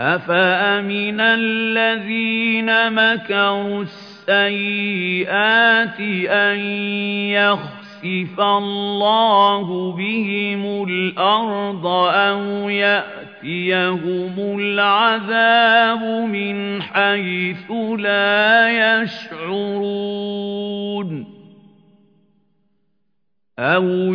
أَفَأَمِنَ الَّذِينَ مَكَرُوا السَّيِّئَاتِ أَن يَخْسِفَ اللَّهُ بِهِمُ الْأَرْضَ أَوْ يَأْتِيَهُمُ الْعَذَابُ مِنْ حَيْثُ لَا يَشْعُرُونَ أَوْ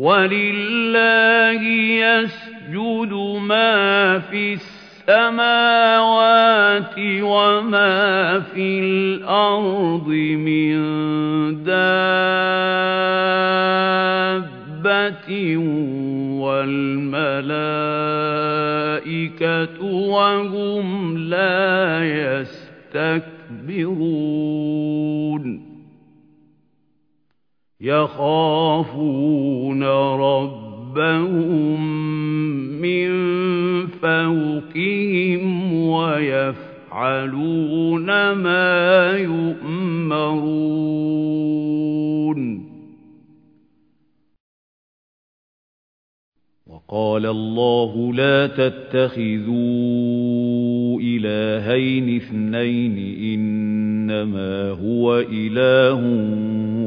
وَلِلَّهِ يَسْجُدُ مَا فِي السَّمَاوَاتِ وَمَا فِي الْأَرْضِ مِن دَابَّةٍ وَالْمَلَائِكَةُ وَهُمْ لَا يَسْتَكْبِرُونَ. يَخَافُونَ رَبَّهُم مِّن فَوْقِهِمْ وَيَفْعَلُونَ مَا يُؤْمَرُونَ. وَقَالَ اللَّهُ لَا تَتَّخِذُوا إِلَٰهَيْنِ اثْنَيْنِ إِنَّمَا هُوَ إِلَٰهٌ